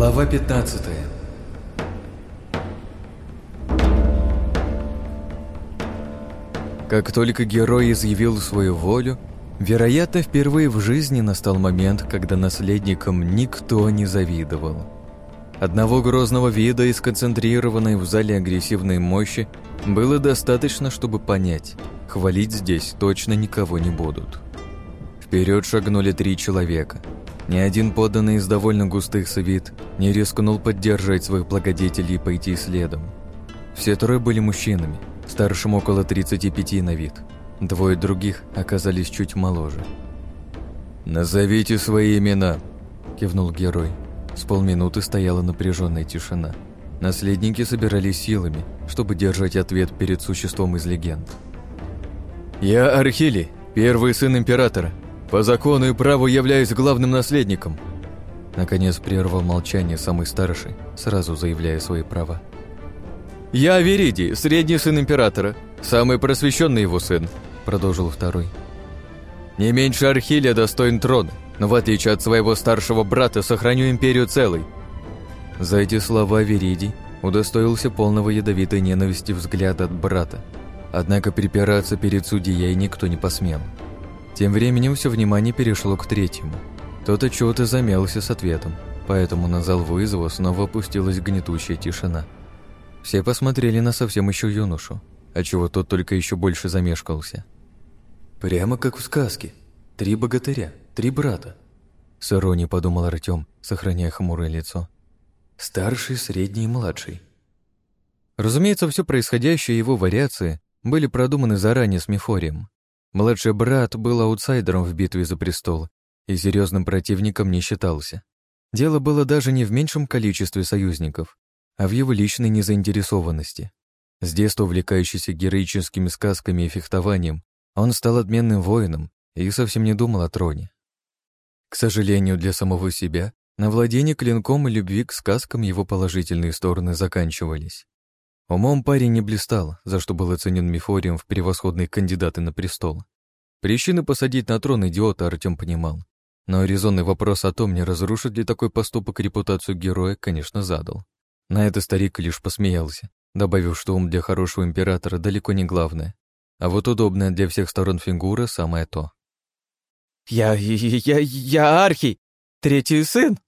Глава 15 Как только герой изъявил свою волю, вероятно, впервые в жизни настал момент, когда наследникам никто не завидовал. Одного грозного вида и сконцентрированной в зале агрессивной мощи было достаточно, чтобы понять, хвалить здесь точно никого не будут. Вперед шагнули три человека. Ни один подданный из довольно густых свит не рискнул поддержать своих благодетелей и пойти следом. Все трое были мужчинами, старшим около 35 на вид. Двое других оказались чуть моложе. «Назовите свои имена», — кивнул герой. С полминуты стояла напряженная тишина. Наследники собирались силами, чтобы держать ответ перед существом из легенд. «Я Архили, первый сын императора. По закону и праву являюсь главным наследником». Наконец прервал молчание самый старший, сразу заявляя свои права. «Я Вериди, средний сын императора, самый просвещенный его сын», продолжил второй. «Не меньше Архилия достоин трона, но в отличие от своего старшего брата сохраню империю целой». За эти слова Вериди удостоился полного ядовитой ненависти взгляда от брата, однако припираться перед судьей никто не посмел. Тем временем все внимание перешло к третьему. Тот от чего-то замялся с ответом, поэтому на зал вызова снова опустилась гнетущая тишина. Все посмотрели на совсем еще юношу, отчего тот только еще больше замешкался. «Прямо как в сказке. Три богатыря, три брата», — с иронией подумал Артем, сохраняя хмурое лицо. «Старший, средний и младший». Разумеется, все происходящее и его вариации были продуманы заранее с Мефорием. Младший брат был аутсайдером в битве за престол и серьезным противником не считался. Дело было даже не в меньшем количестве союзников, а в его личной незаинтересованности. С детства увлекающийся героическими сказками и фехтованием, он стал отменным воином и совсем не думал о троне. К сожалению, для самого себя, на владение клинком и любви к сказкам его положительные стороны заканчивались. Умом парень не блистал, за что был оценен Мефорием в превосходные кандидаты на престол. Причины посадить на трон идиота Артем понимал. Но резонный вопрос о том, не разрушит ли такой поступок репутацию героя, конечно, задал. На это старик лишь посмеялся, добавив, что ум для хорошего императора далеко не главное, а вот удобная для всех сторон фигура самое то. «Я... я... я Архий, третий сын!»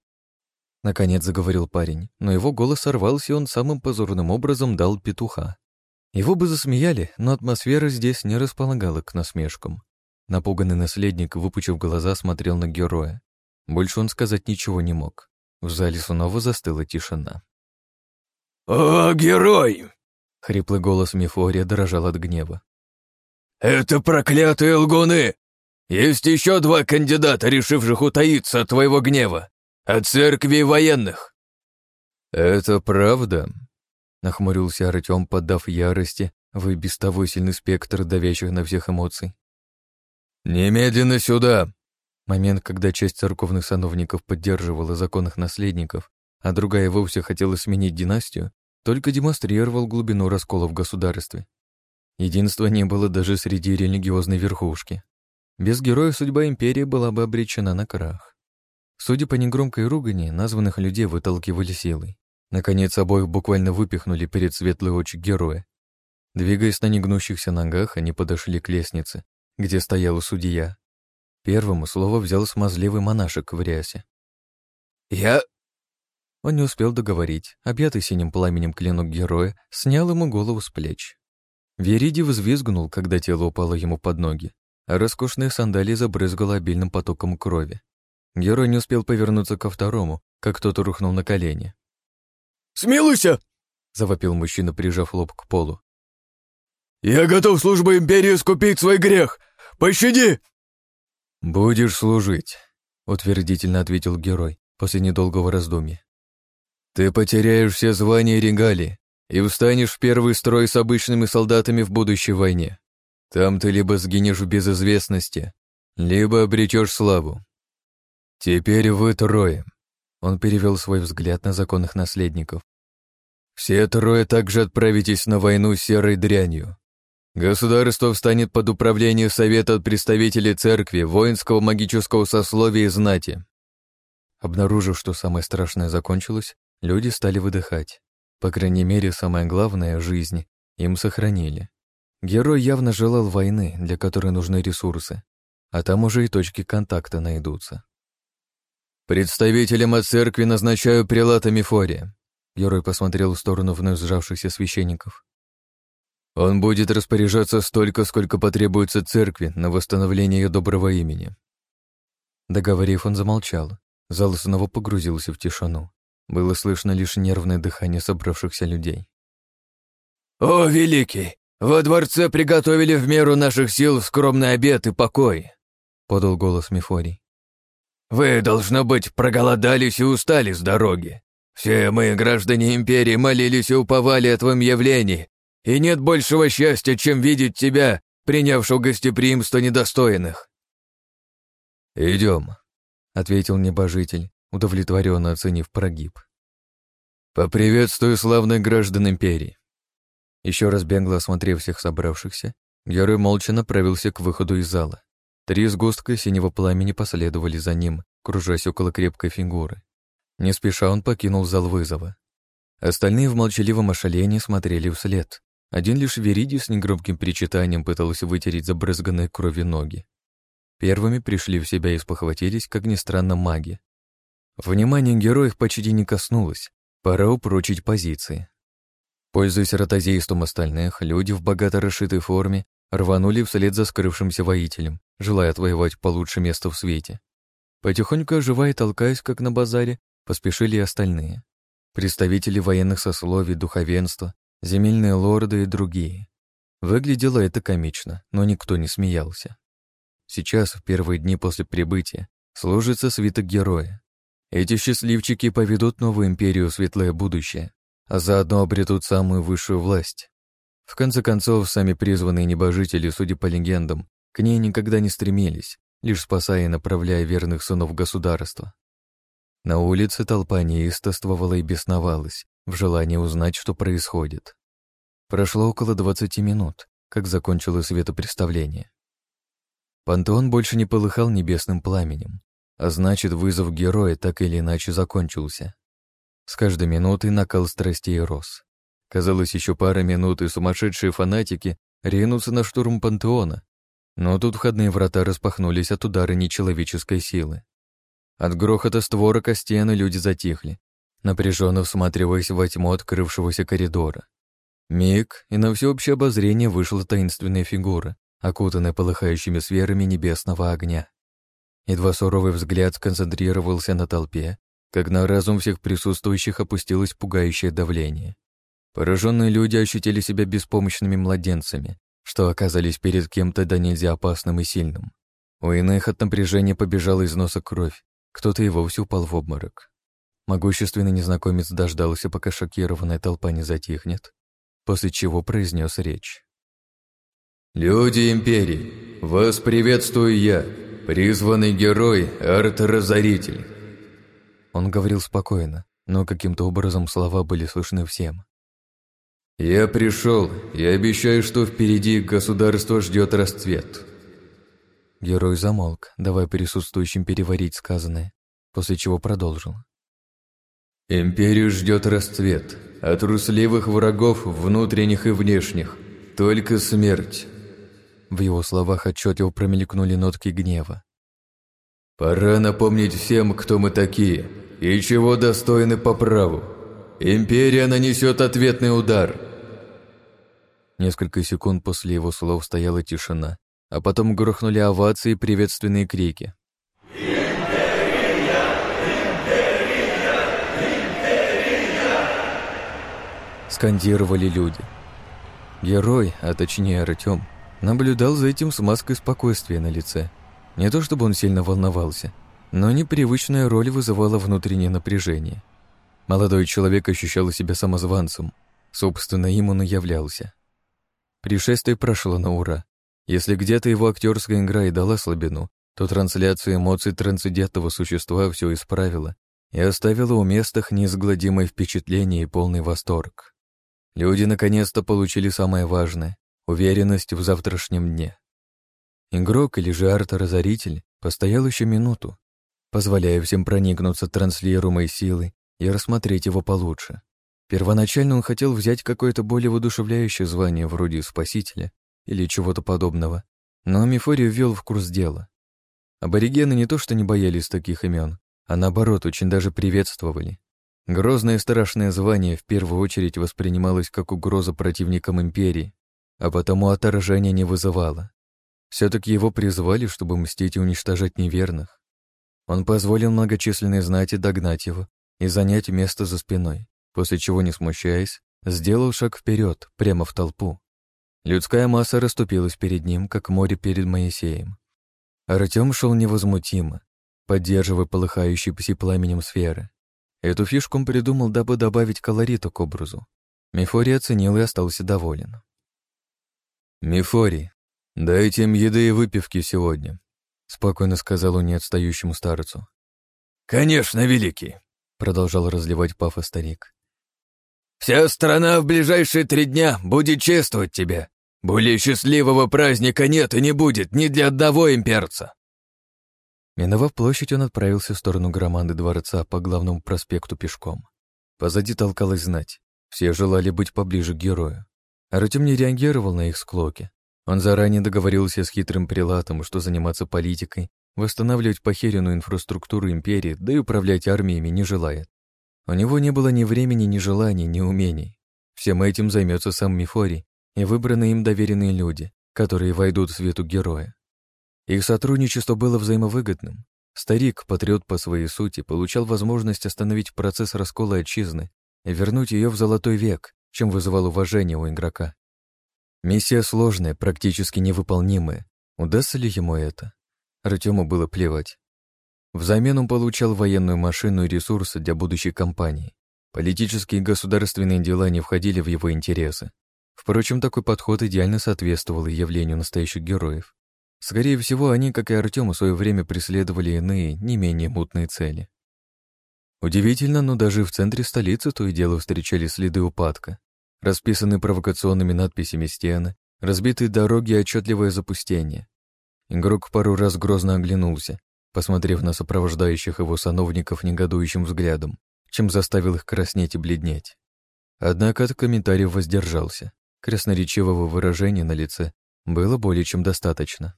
Наконец заговорил парень, но его голос сорвался, и он самым позорным образом дал петуха. Его бы засмеяли, но атмосфера здесь не располагала к насмешкам. Напуганный наследник, выпучив глаза, смотрел на героя. Больше он сказать ничего не мог. В зале снова застыла тишина. «О, герой!» — хриплый голос Мефория дрожал от гнева. «Это проклятые лгуны! Есть еще два кандидата, решивших утаиться от твоего гнева. От церкви военных!» «Это правда?» — нахмурился Артем, поддав ярости в без того сильный спектр давящих на всех эмоций. «Немедленно сюда!» Момент, когда часть церковных сановников поддерживала законных наследников, а другая вовсе хотела сменить династию, только демонстрировал глубину раскола в государстве. Единства не было даже среди религиозной верхушки. Без героя судьба империи была бы обречена на крах. Судя по негромкой ругани, названных людей выталкивали силой. Наконец, обоих буквально выпихнули перед светлые очи героя. Двигаясь на негнущихся ногах, они подошли к лестнице, где стоял судья. Первому слово взял смазливый монашек в рясе. «Я...» Он не успел договорить. Объятый синим пламенем клинок героя снял ему голову с плеч. Вериди взвизгнул, когда тело упало ему под ноги, а роскошные сандалии забрызгало обильным потоком крови. Герой не успел повернуться ко второму, как кто-то рухнул на колени. «Смилуйся!» — завопил мужчина, прижав лоб к полу. «Я готов службой империи скупить свой грех! Пощади!» «Будешь служить», — утвердительно ответил герой после недолгого раздумья. «Ты потеряешь все звания и регалии и встанешь в первый строй с обычными солдатами в будущей войне. Там ты либо сгинешь в безызвестности, либо обретешь славу. «Теперь вы трое». Он перевел свой взгляд на законных наследников. «Все трое также отправитесь на войну с серой дрянью. Государство встанет под управление Совета представителей церкви, воинского магического сословия и знати. Обнаружив, что самое страшное закончилось, люди стали выдыхать. По крайней мере, самое главное — жизнь — им сохранили. Герой явно желал войны, для которой нужны ресурсы, а там уже и точки контакта найдутся. «Представителем от церкви назначаю прилата Мефория», — герой посмотрел в сторону вновь сжавшихся священников. «Он будет распоряжаться столько, сколько потребуется церкви на восстановление ее доброго имени». Договорив, он замолчал. Зал снова погрузился в тишину. Было слышно лишь нервное дыхание собравшихся людей. «О, великий! Во дворце приготовили в меру наших сил скромный обед и покой!» — подал голос Мефорий. «Вы, должно быть, проголодались и устали с дороги. Все мы, граждане империи, молились и уповали о твоем явлении, и нет большего счастья, чем видеть тебя, принявшего гостеприимство недостойных». «Идем», — ответил небожитель, удовлетворенно оценив прогиб. «Поприветствую славных граждан империи!» Еще раз бегло осмотрев всех собравшихся, герой молча направился к выходу из зала. Три сгустка синего пламени последовали за ним, кружась около крепкой фигуры. Не спеша он покинул зал вызова. Остальные в молчаливом ошалении смотрели вслед. Один лишь Вериди с негромким причитанием пытался вытереть забрызганные кровью ноги. Первыми пришли в себя и спохватились, как ни странно, маги. Внимание героев почти не коснулось. Пора упрочить позиции. Пользуясь ротозейством остальных, люди в богато расшитой форме рванули вслед за скрывшимся воителем, желая отвоевать получше место в свете. Потихоньку оживая и толкаясь, как на базаре, поспешили и остальные. Представители военных сословий, духовенства, земельные лорды и другие. Выглядело это комично, но никто не смеялся. Сейчас, в первые дни после прибытия, служится свиток героя, эти счастливчики поведут новую империю в светлое будущее, а заодно обретут самую высшую власть. В конце концов, сами призванные небожители, судя по легендам, к ней никогда не стремились, лишь спасая и направляя верных сынов государства. На улице толпа неистовствовала и бесновалась, в желании узнать, что происходит. Прошло около двадцати минут, как закончилось светопреставление. Пантеон больше не полыхал небесным пламенем, а значит, вызов героя так или иначе закончился. С каждой минутой накал страстей рос. Казалось, еще пара минут, и сумасшедшие фанатики ринутся на штурм пантеона. Но тут входные врата распахнулись от удара нечеловеческой силы. От грохота створок о стены люди затихли, напряженно всматриваясь во тьму открывшегося коридора. Миг, и на всеобщее обозрение вышла таинственная фигура, окутанная полыхающими сферами небесного огня. Едва суровый взгляд сконцентрировался на толпе, как на разум всех присутствующих опустилось пугающее давление. Пораженные люди ощутили себя беспомощными младенцами, что оказались перед кем-то да нельзя опасным и сильным. У иных от напряжения побежала из носа кровь, кто-то и вовсе упал в обморок. Могущественный незнакомец дождался, пока шокированная толпа не затихнет, после чего произнес речь. «Люди Империи, вас приветствую я, Призванный герой Арт-Разоритель. Он говорил спокойно, но каким-то образом слова были слышны всем. «Я пришел и обещаю, что впереди государство ждет расцвет». Герой замолк, давая присутствующим переварить сказанное, после чего продолжил. «Империю ждет расцвет, от трусливых врагов, внутренних и внешних, только смерть. В его словах отчетливо промелькнули нотки гнева. «Пора напомнить всем, кто мы такие и чего достойны по праву. Империя нанесет ответный удар». Несколько секунд после его слов стояла тишина, а потом грохнули овации и приветственные крики. «Империя! Империя! Империя!» Скандировали люди. Герой, а точнее Артем, наблюдал за этим с маской спокойствия на лице. Не то чтобы он сильно волновался, но непривычная роль вызывала внутреннее напряжение. Молодой человек ощущал себя самозванцем, собственно, им он и являлся. Пришествие прошло на ура. Если где-то его актерская игра и дала слабину, то трансляция эмоций трансцендентного существа все исправила и оставила у местах неизгладимое впечатление и полный восторг. Люди наконец-то получили самое важное уверенность в завтрашнем дне. Игрок или же арт-разоритель постоял еще минуту, позволяя всем проникнуться транслируемой силой и рассмотреть его получше. Первоначально он хотел взять какое-то более воодушевляющее звание вроде спасителя или чего-то подобного, но Мифорий ввел в курс дела. Аборигены не то что не боялись таких имен, а наоборот очень даже приветствовали. Грозное и страшное звание в первую очередь воспринималось как угроза противникам империи, а потому отторжения не вызывало. все таки его призвали, чтобы мстить и уничтожать неверных. Он позволил многочисленной знати догнать его и занять место за спиной, после чего, не смущаясь, сделал шаг вперед, прямо в толпу. Людская масса расступилась перед ним, как море перед Моисеем. Артем шел невозмутимо, поддерживая полыхающие пси пламенем сферы. Эту фишку он придумал, дабы добавить колорита к образу. Мефорий оценил и остался доволен. «Мефорий, дайте им еды и выпивки сегодня», — спокойно сказал он неотстающему старцу. «Конечно, великий», — продолжал разливать пафос старик. «Вся страна в ближайшие три дня будет чествовать тебя. Более счастливого праздника нет и не будет ни для одного имперца». Миновав площадь, он отправился в сторону громады дворца по главному проспекту пешком. Позади толкалась знать. Все желали быть поближе к герою. Артем не реагировал на их склоки. Он заранее договорился с хитрым прилатом, что заниматься политикой, восстанавливать похеренную инфраструктуру империи, да и управлять армиями не желает. У него не было ни времени, ни желаний, ни умений. Всем этим займется сам Мифорий и выбранные им доверенные люди, которые войдут в свету героя. Их сотрудничество было взаимовыгодным. Старик, патриот по своей сути, получал возможность остановить процесс раскола отчизны и вернуть ее в золотой век, чем вызывал уважение у игрока. Миссия сложная, практически невыполнимая. Удастся ли ему это? Артему было плевать. Взамен он получал военную машину и ресурсы для будущей кампании. Политические и государственные дела не входили в его интересы. Впрочем, такой подход идеально соответствовал явлению настоящих героев. Скорее всего, они, как и Артем, в свое время преследовали иные, не менее мутные цели. Удивительно, но даже в центре столицы то и дело встречали следы упадка. Расписанные провокационными надписями стены, разбитые дороги и отчетливое запустение. Игрок пару раз грозно оглянулся, посмотрев на сопровождающих его сановников негодующим взглядом, чем заставил их краснеть и бледнеть. Однако от комментариев воздержался. Красноречивого выражения на лице было более чем достаточно.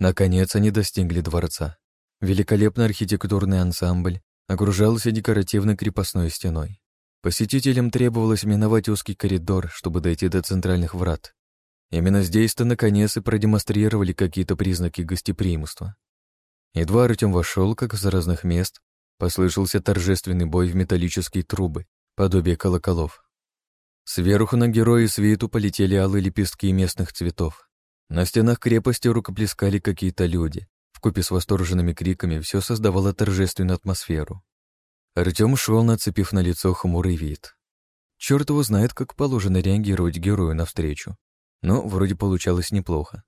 Наконец они достигли дворца. Великолепный архитектурный ансамбль окружался декоративной крепостной стеной. Посетителям требовалось миновать узкий коридор, чтобы дойти до центральных врат. Именно здесь-то наконец и продемонстрировали какие-то признаки гостеприимства. Едва Артем вошел, как из разных мест, послышался торжественный бой в металлические трубы, подобие колоколов. Сверху на герои свиту полетели алые лепестки местных цветов. На стенах крепости рукоплескали какие-то люди. Вкупе с восторженными криками все создавало торжественную атмосферу. Артем шел, нацепив на лицо хмурый вид. Черт его знает, как положено реагировать герою навстречу. Но вроде получалось неплохо.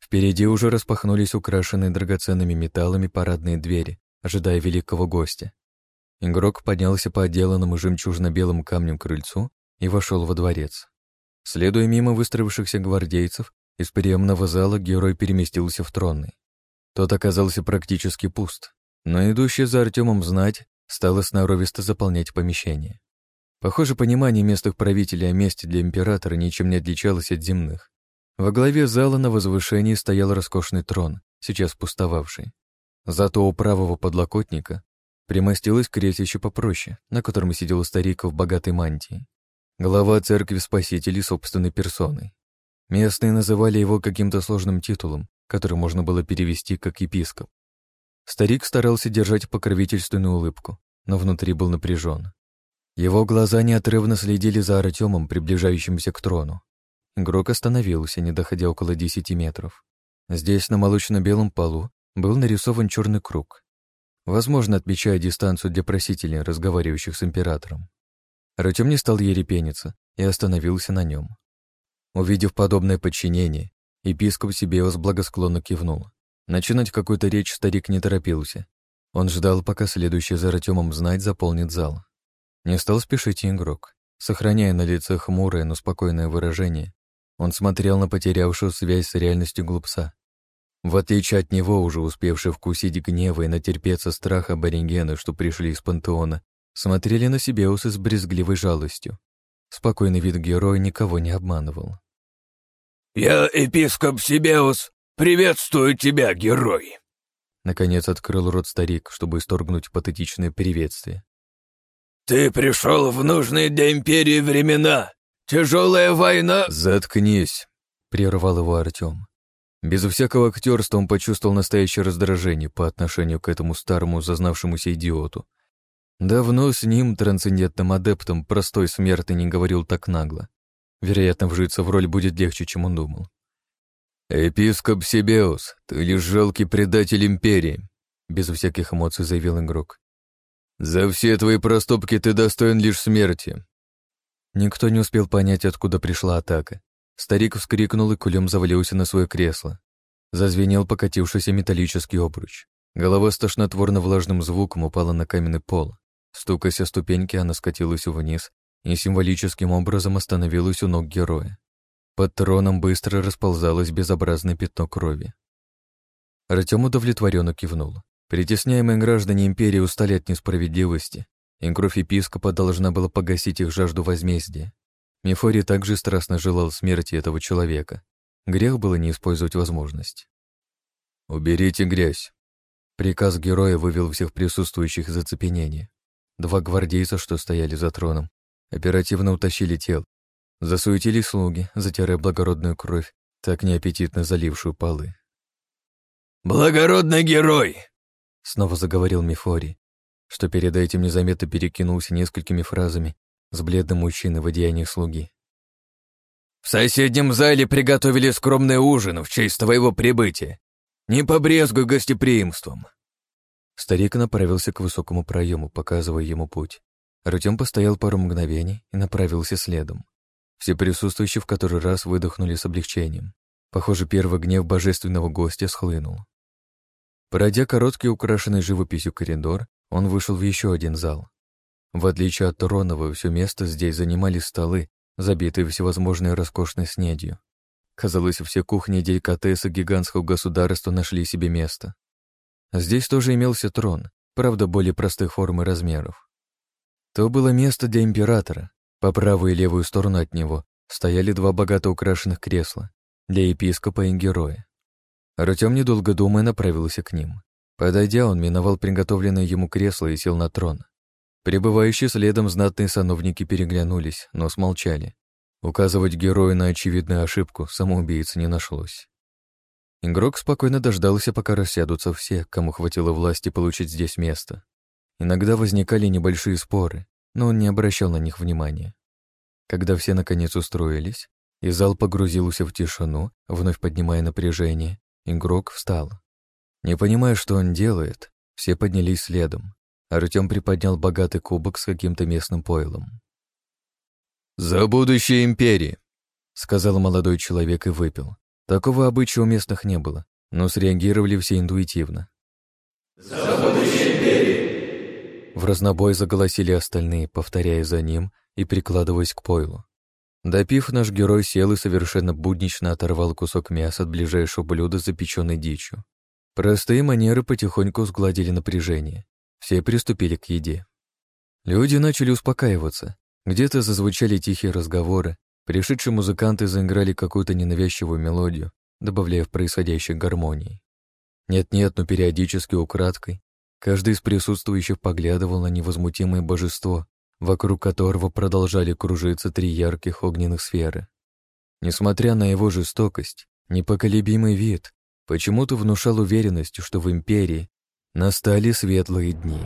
Впереди уже распахнулись украшенные драгоценными металлами парадные двери, ожидая великого гостя. Игрок поднялся по отделанному жемчужно-белым камнем крыльцу и вошел во дворец. Следуя мимо выстроившихся гвардейцев, из приемного зала герой переместился в тронный. Тот оказался практически пуст, но идущий за Артемом знать стало сноровисто заполнять помещение. Похоже, понимание местных правителей о месте для императора ничем не отличалось от земных. Во главе зала на возвышении стоял роскошный трон, сейчас пустовавший. Зато у правого подлокотника примостилось креслище попроще, на котором сидел старик в богатой мантии. Глава церкви спасителей собственной персоной. Местные называли его каким-то сложным титулом, который можно было перевести как епископ. Старик старался держать покровительственную улыбку, но внутри был напряжен. Его глаза неотрывно следили за Артемом, приближающимся к трону. Игрок остановился, не доходя около десяти метров. Здесь, на молочно-белом полу, был нарисован черный круг, возможно, отмечая дистанцию для просителей, разговаривающих с императором. Артем не стал ерепениться и остановился на нем. Увидев подобное подчинение, епископ Сибеус благосклонно кивнул. Начинать какую-то речь старик не торопился. Он ждал, пока следующий за Артемом знать заполнит зал. Не стал спешить игрок. Сохраняя на лице хмурое, но спокойное выражение, он смотрел на потерявшую связь с реальностью глупца. В отличие от него, уже успевший вкусить гнева и натерпеться страха аборигены, что пришли из пантеона, смотрели на Сибеуса с брезгливой жалостью. Спокойный вид героя никого не обманывал. «Я епископ Сибеус, приветствую тебя, герой!» Наконец открыл рот старик, чтобы исторгнуть патетичное приветствие. «Ты пришел в нужные для Империи времена! Тяжелая война...» «Заткнись!» — прервал его Артем. Без всякого актерства он почувствовал настоящее раздражение по отношению к этому старому зазнавшемуся идиоту. Давно с ним, трансцендентным адептом, простой смертный не говорил так нагло. Вероятно, вжиться в роль будет легче, чем он думал. «Епископ Сибеус, ты лишь жалкий предатель Империи», — без всяких эмоций заявил игрок. «За все твои проступки ты достоин лишь смерти». Никто не успел понять, откуда пришла атака. Старик вскрикнул и кулем завалился на свое кресло. Зазвенел покатившийся металлический обруч. Голова с тошнотворно-влажным звуком упала на каменный пол. Стукаясь о ступеньки, она скатилась вниз и символическим образом остановилась у ног героя. Под троном быстро расползалось безобразное пятно крови. Артем удовлетворенно кивнул. Притесняемые граждане империи устали от несправедливости, и кровь епископа должна была погасить их жажду возмездия. Мефорий также страстно желал смерти этого человека. Грех было не использовать возможность. «Уберите грязь!» Приказ героя вывел всех присутствующих из оцепенения. Два гвардейца, что стояли за троном, оперативно утащили тел, Засуетились слуги, затирая благородную кровь, так неаппетитно залившую полы. «Благородный герой!» — снова заговорил Мефорий, что перед этим незаметно перекинулся несколькими фразами с бледным мужчиной в одеянии слуги. «В соседнем зале приготовили скромный ужин в честь твоего прибытия. Не побрезгуй гостеприимством!» Старик направился к высокому проему, показывая ему путь. Артем постоял пару мгновений и направился следом. Все присутствующие в который раз выдохнули с облегчением. Похоже, первый гнев божественного гостя схлынул. Пройдя короткий украшенный живописью коридор, он вышел в еще один зал. В отличие от Туронова, все место здесь занимали столы, забитые всевозможной роскошной снедью. Казалось, все кухни и деликатесы гигантского государства нашли себе место. Здесь тоже имелся трон, правда, более простых форм и размеров. То было место для императора, по правую и левую сторону от него стояли два богато украшенных кресла для епископа и героя. Артем, недолго думая, направился к ним. Подойдя, он миновал приготовленное ему кресло и сел на трон. Прибывающие следом знатные сановники переглянулись, но смолчали. Указывать герою на очевидную ошибку самоубийцы не нашлось. Игрок спокойно дождался, пока рассядутся все, кому хватило власти получить здесь место. Иногда возникали небольшие споры, но он не обращал на них внимания. Когда все наконец устроились, и зал погрузился в тишину, вновь поднимая напряжение, игрок встал. Не понимая, что он делает, все поднялись следом. Артем приподнял богатый кубок с каким-то местным пойлом. «За будущее империи!» — сказал молодой человек и выпил. Такого обычая у местных не было, но среагировали все интуитивно. «За будущее империи!» В разнобой заголосили остальные, повторяя за ним и прикладываясь к пойлу. Допив, наш герой сел и совершенно буднично оторвал кусок мяса от ближайшего блюда запеченной дичью. Простые манеры потихоньку сгладили напряжение. Все приступили к еде. Люди начали успокаиваться. Где-то зазвучали тихие разговоры, пришедшие музыканты заиграли какую-то ненавязчивую мелодию, добавляя в происходящее гармонии. Нет-нет, но периодически украдкой Каждый из присутствующих поглядывал на невозмутимое божество, вокруг которого продолжали кружиться три ярких огненных сферы. Несмотря на его жестокость, непоколебимый вид почему-то внушал уверенность, что в Империи настали светлые дни.